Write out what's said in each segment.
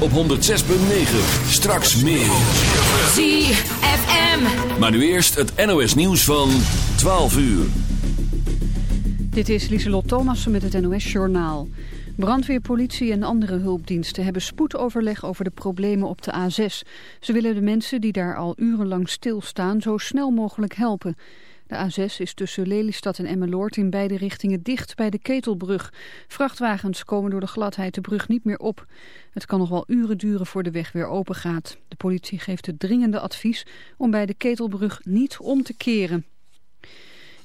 op 106.9. Straks meer. ZFM. Maar nu eerst het NOS nieuws van 12 uur. Dit is Lieselot Thomassen met het NOS-journaal. Brandweer, politie en andere hulpdiensten hebben spoedoverleg over de problemen op de A6. Ze willen de mensen die daar al urenlang stilstaan zo snel mogelijk helpen. De A6 is tussen Lelystad en Emmeloord in beide richtingen dicht bij de Ketelbrug. Vrachtwagens komen door de gladheid de brug niet meer op. Het kan nog wel uren duren voor de weg weer open gaat. De politie geeft het dringende advies om bij de Ketelbrug niet om te keren.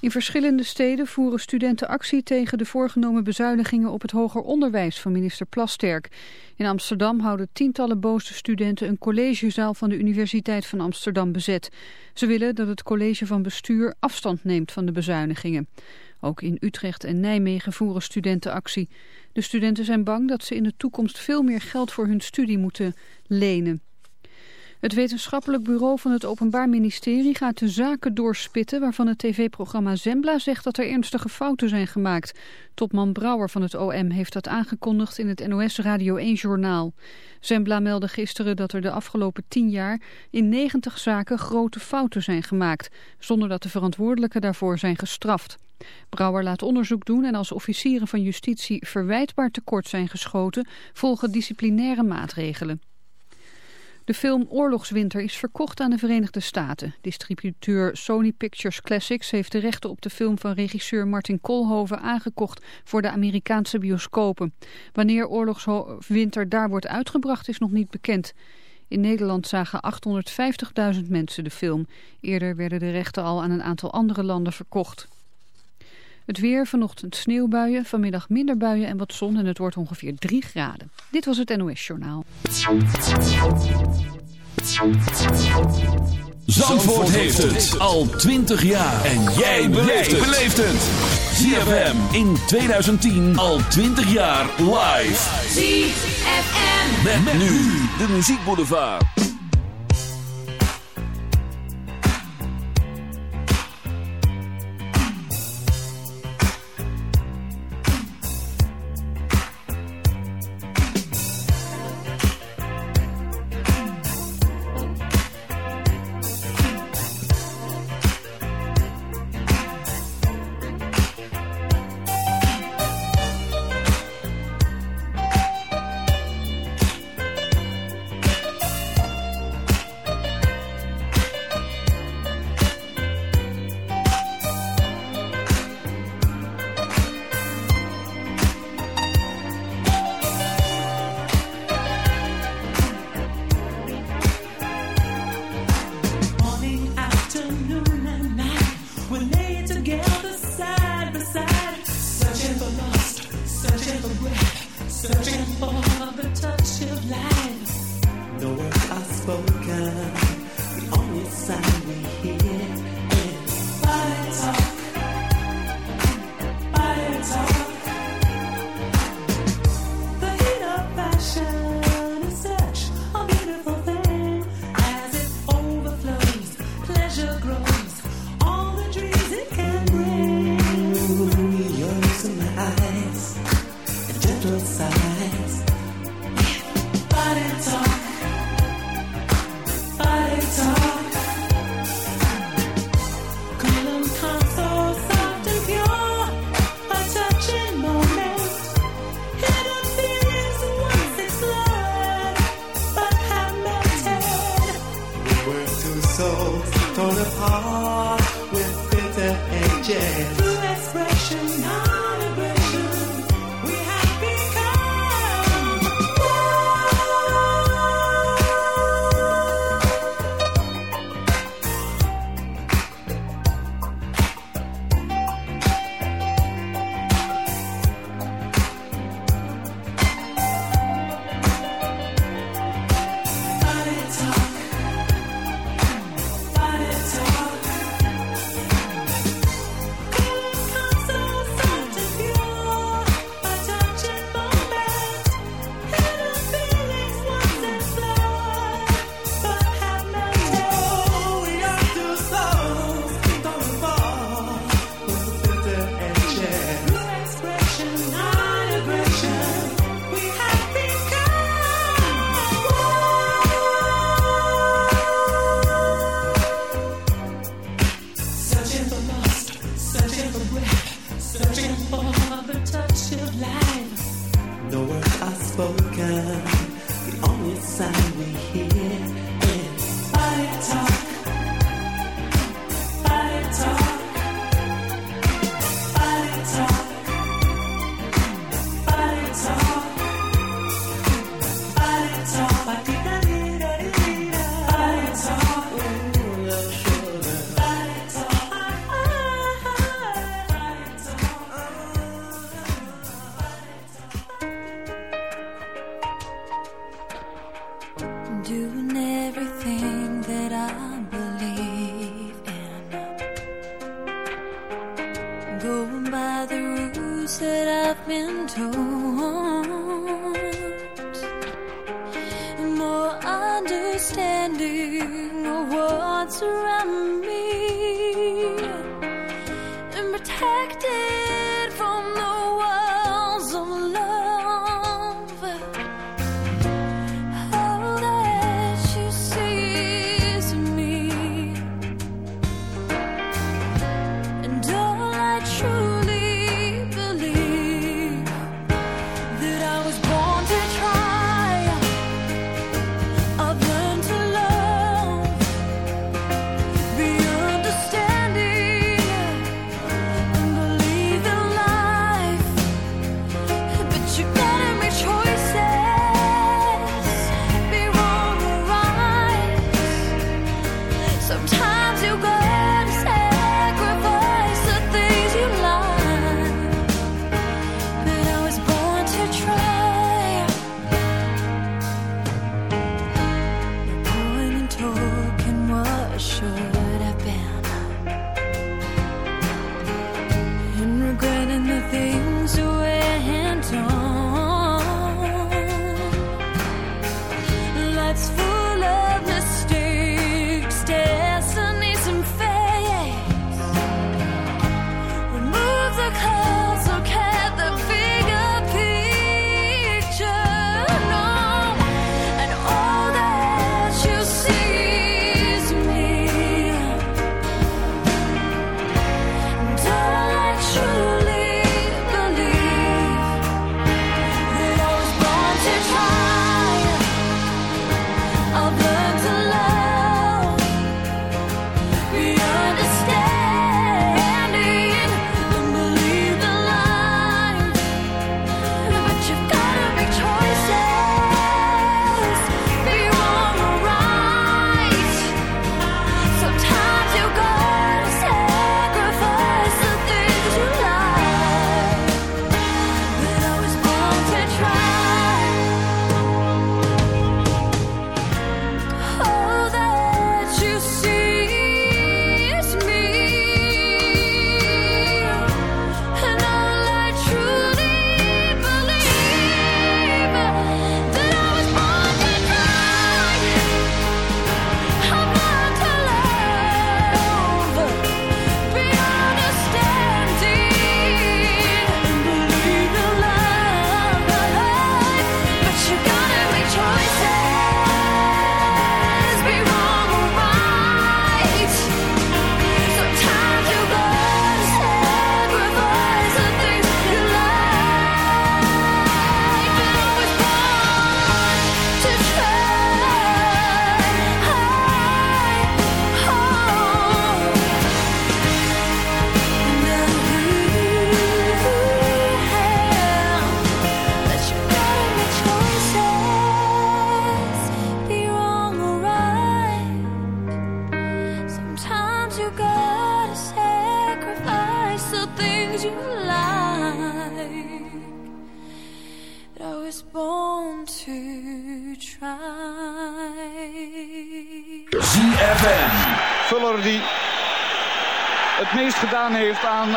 In verschillende steden voeren studenten actie tegen de voorgenomen bezuinigingen op het hoger onderwijs van minister Plasterk. In Amsterdam houden tientallen boze studenten een collegezaal van de Universiteit van Amsterdam bezet. Ze willen dat het college van bestuur afstand neemt van de bezuinigingen. Ook in Utrecht en Nijmegen voeren studenten actie. De studenten zijn bang dat ze in de toekomst veel meer geld voor hun studie moeten lenen. Het wetenschappelijk bureau van het Openbaar Ministerie gaat de zaken doorspitten waarvan het tv-programma Zembla zegt dat er ernstige fouten zijn gemaakt. Topman Brouwer van het OM heeft dat aangekondigd in het NOS Radio 1-journaal. Zembla meldde gisteren dat er de afgelopen tien jaar in 90 zaken grote fouten zijn gemaakt, zonder dat de verantwoordelijken daarvoor zijn gestraft. Brouwer laat onderzoek doen en als officieren van justitie verwijtbaar tekort zijn geschoten, volgen disciplinaire maatregelen. De film Oorlogswinter is verkocht aan de Verenigde Staten. Distributeur Sony Pictures Classics heeft de rechten op de film van regisseur Martin Koolhoven aangekocht voor de Amerikaanse bioscopen. Wanneer Oorlogswinter daar wordt uitgebracht is nog niet bekend. In Nederland zagen 850.000 mensen de film. Eerder werden de rechten al aan een aantal andere landen verkocht. Het weer, vanochtend sneeuwbuien, vanmiddag minder buien en wat zon en het wordt ongeveer 3 graden. Dit was het NOS Journaal. Zandvoort heeft het al 20 jaar. En jij beleeft het. ZFM in 2010 al 20 jaar live. ZFM. Met, nu de muziekboulevard.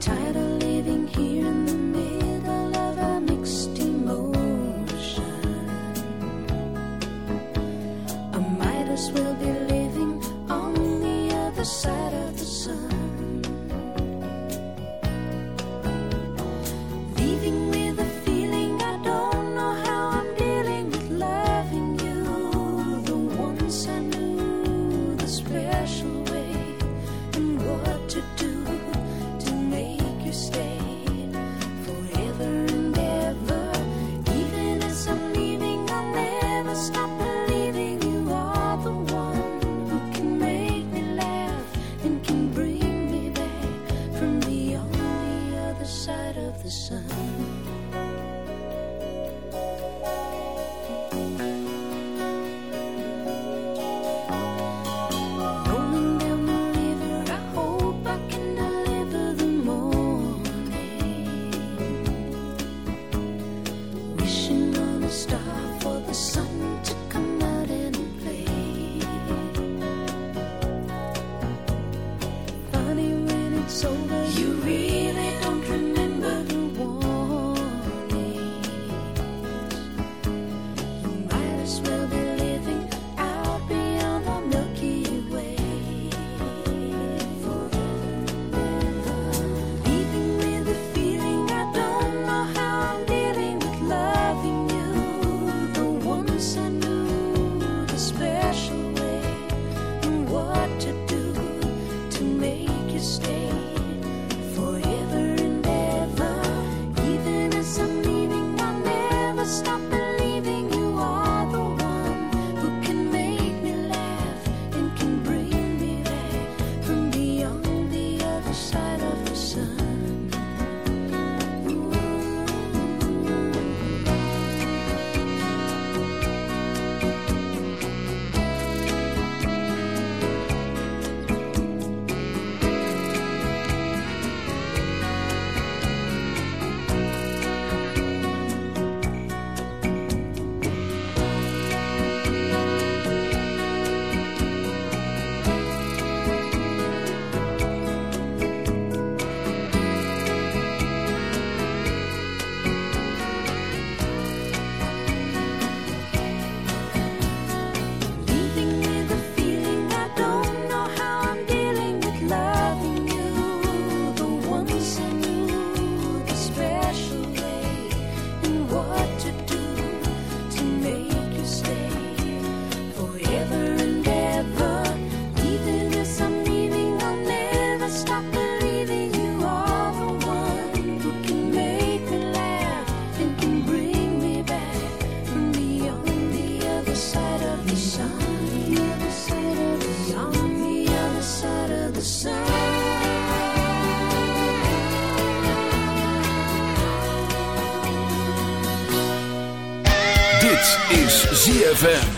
Tired of ZFM.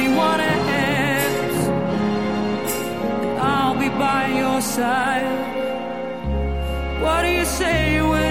What do you say when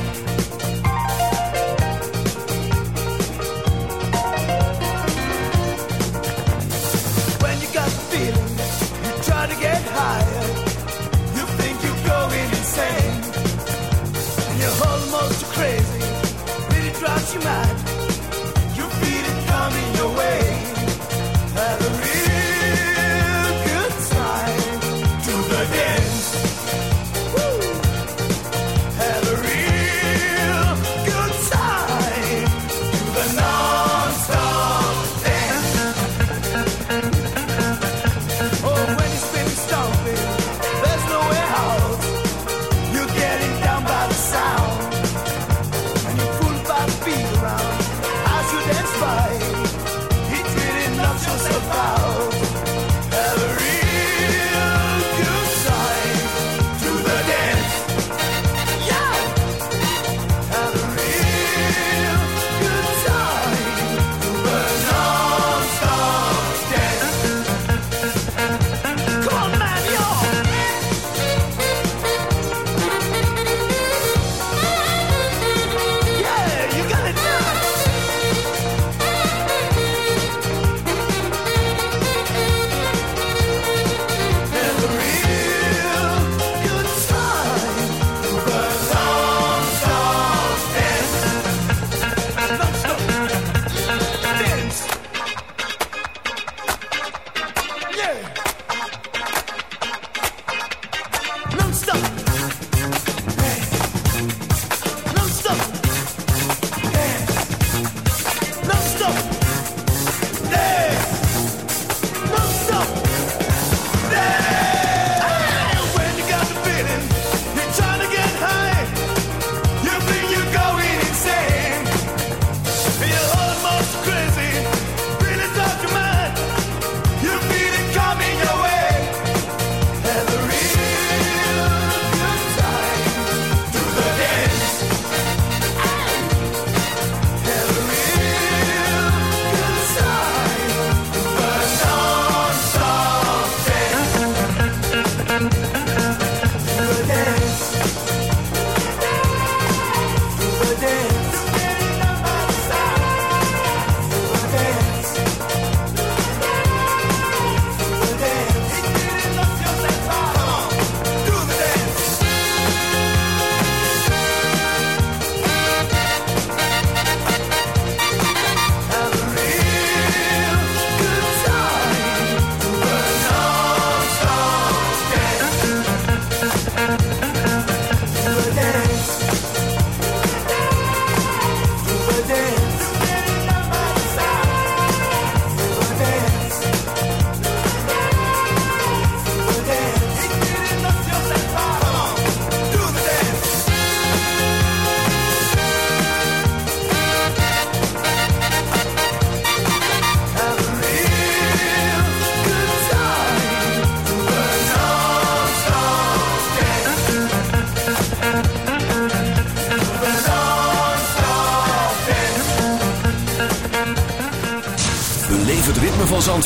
my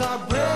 our breath.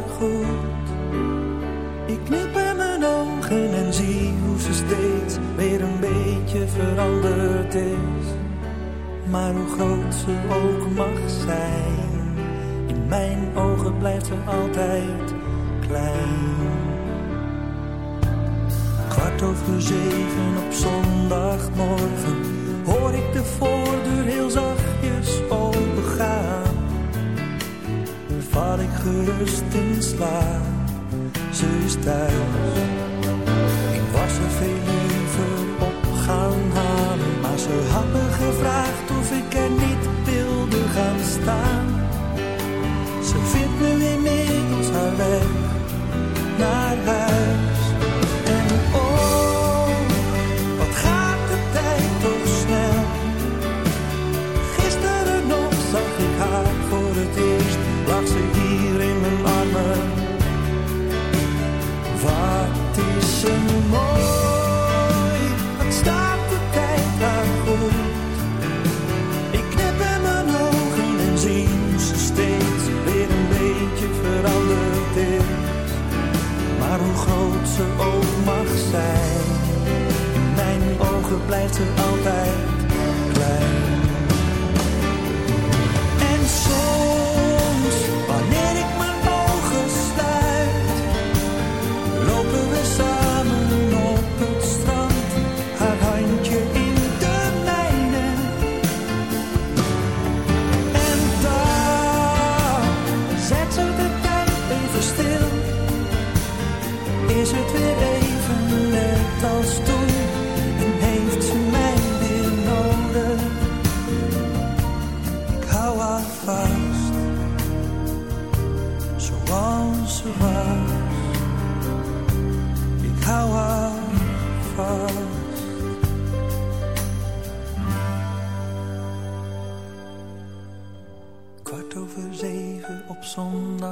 en zie hoe ze steeds weer een beetje veranderd is. Maar hoe groot ze ook mag zijn, in mijn ogen blijft ze altijd klein. Kwart over zeven op zondagmorgen hoor ik de voordeur heel zachtjes opengaan. Val ik gerust in slaap, ze is thuis. Veel liever op gaan halen, maar ze had ze ook mag zijn, in mijn ogen blijft ze altijd klein.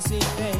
See thing.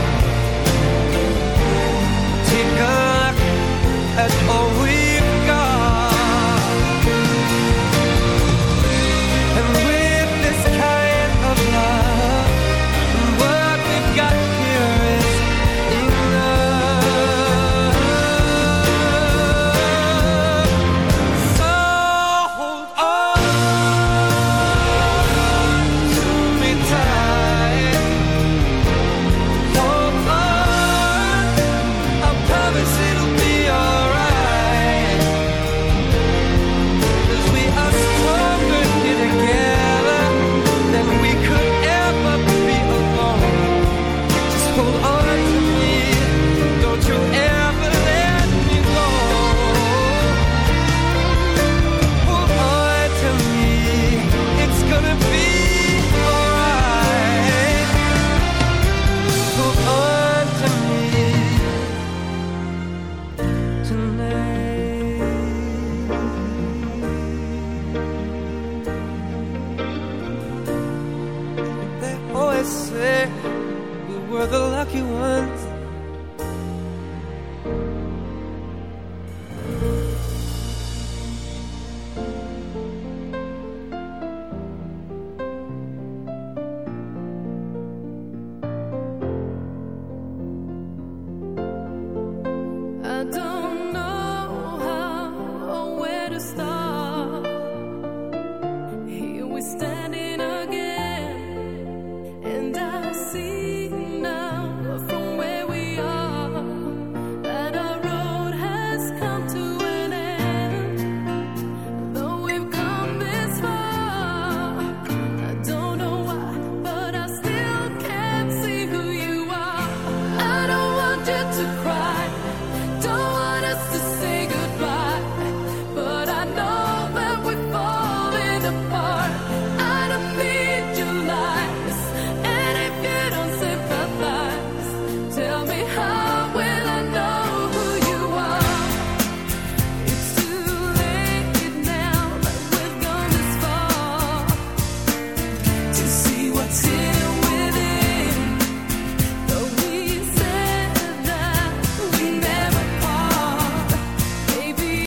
At all